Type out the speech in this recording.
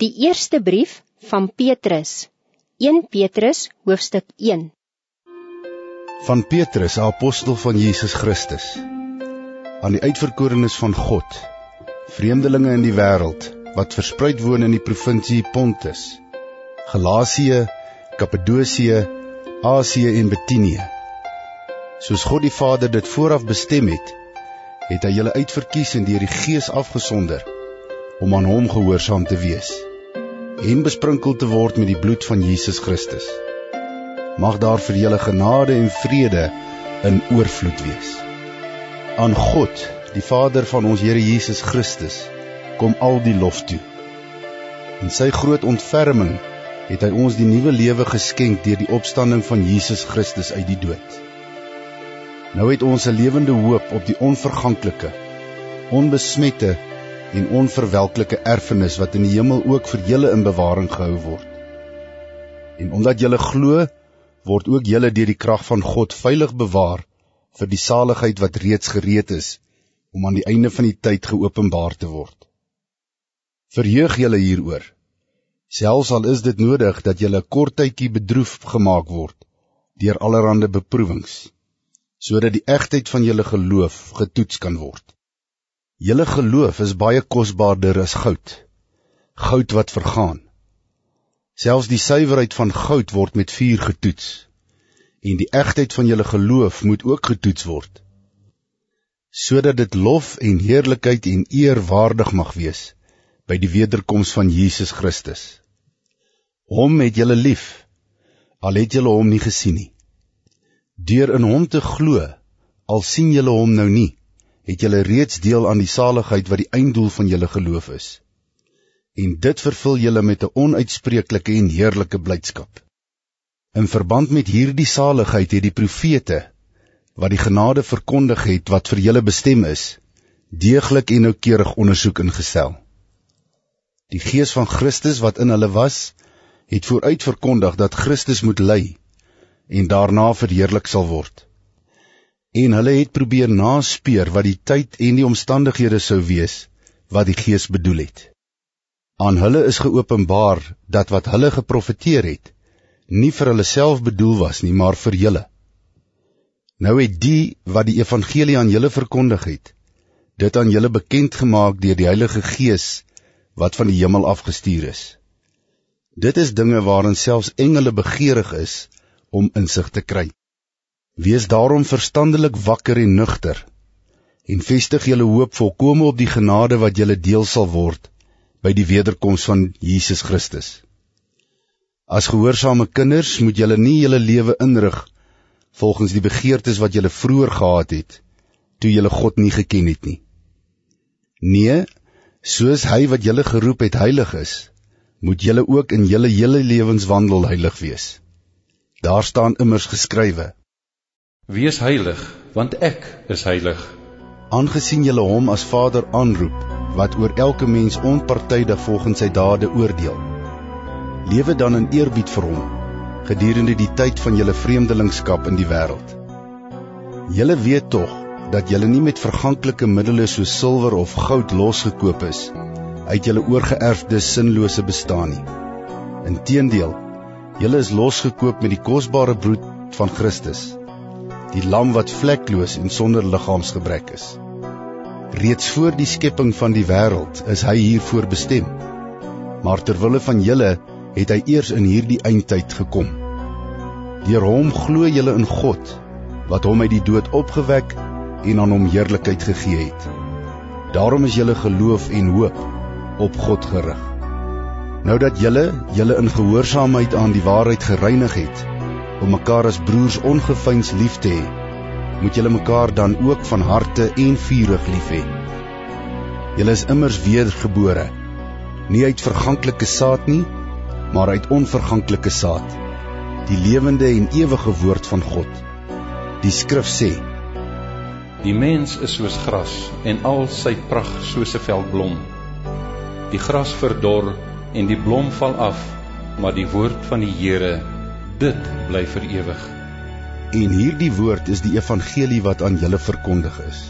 Die eerste brief van Petrus. 1 Petrus hoofstuk 1. Van Petrus, 'n apostel van Jesus Christus. Aan die uitverkorenes van God, vreemdelinge in die wêreld wat versprei woon in die provinsie Pontus, Galasië, Kappadosie, Asië en Bitinië. Soos God die Vader dit vooraf bestem het, het hy julle uitverkies en deur die Gees afgesonder om aan hom gehoorsaam te wees en besprinkel te word met die bloed van Jesus Christus. Mag daar vir julle genade en vrede in oorvloed wees. Aan God, die Vader van ons Here Jesus Christus, kom al die lof toe. In sy groot ontferming het hy ons die nuwe lewe geskenk deur die opstanding van Jesus Christus uit die dood. Nou het ons 'n lewende hoop op die onverganklike, onbesmette en onverwelklike erfenis wat in die hemel ook vir julle in bewaring gehou word. En omdat julle glo, word ook julle deur die krag van God veilig bewaar vir die saligheid wat reeds gereed is om aan die einde van die tyd geopenbaar te word. Verheug julle hieroor. Selfs al is dit nodig dat julle 'n kort tydjie bedroef gemaak word deur allerlei beproewings, sodat die egtheid van julle geloof getoets kan word. Julle geloof is baie kosbaarder as goud. Goud wat vergaan. Selfs die suiwerheid van goud word met vuur getoets. En die egtheid van julle geloof moet ook getoets word. Sodat dit lof en heerlikheid en eer waardig mag wees by die wederkoms van Jesus Christus. Hom het julle lief al het julle hom nie gesien nie. Deur in hom te glo al sien julle hom nou nie het julle reeds deel aan die saligheid wat die einddoel van julle geloof is. En dit vervul julle met 'n onuitspreeklike en heerlike blydskap. In verband met hierdie saligheid het die profete wat die genade verkondig het wat vir julle bestem is, deeglik en noukeurig ondersoek ingestel. Die gees van Christus wat in hulle was, het vooruit verkondig dat Christus moet ly en daarna verheerlik sal word en hulle het probeer naspeur wat die tyd en die omstandighede sou wees wat die Gees bedoel het. Aan hulle is geopenbaar dat wat hulle geprofeteer het nie vir hulle self bedoel was nie, maar vir julle. Nou het die wat die evangelie aan julle verkondig het, dit aan julle bekend gemaak deur die Heilige Gees wat van die hemel afgestuur is. Dit is dinge waarin selfs engele begeerig is om insig te kry. Wees daarom verstandelik wakker en nugter en vestig julle hoop volkome op die genade wat julle deel sal word by die wederkoms van Jesus Christus. As gehoorsame kinders moet julle nie julle lewe inrig volgens die begeertes wat julle vroeër gehad het toe julle God nie geken het nie. Nee, soos hy wat julle geroep het heilig is, moet julle ook in julle hele lewenswandel heilig wees. Daar staan immers geskrywe: Wees heilig, want ek is heilig. Aangesien julle hom as Vader aanroep, wat oor elke mens onpartydig volgens sy dade oordeel. Lewe dan in eerbied vir hom gedurende die tyd van julle vreemdelingskap in die wêreld. Julle weet tog dat julle nie met verganklike middele soos silwer of goud losgekoop is uit julle oorgeerfde sinlose bestaan nie. Inteendeel, julle is losgekoop met die kosbare bloed van Christus die lam wat vlekloos en sonder liggaamsgebrek is. Reeds voor die skepping van die wêreld is hy hiervoor bestem. Maar ter wille van julle het hy eers in hierdie eindtyd gekom. Deur hom glo julle in God wat hom uit die dood opgewek en aan hom heerlikheid gegee het. Daarom is julle geloof en hoop op God gerig. Nou dat julle julle in gehoorsaamheid aan die waarheid gereinig het, om mekaar as broers ongeveins lief te hê, moet julle mekaar dan ook van harte en vurig lief hê. Julle is immers wedergebore, nie uit verganklike saad nie, maar uit onverganklike saad, die lewende en ewige woord van God. Die skrif sê: Die mens is soos gras en al sy pragt soos 'n veldblom. Die gras verdor en die blom val af, maar die woord van die Here dit bly vir ewig. En hierdie woord is die evangelie wat aan julle verkondig is.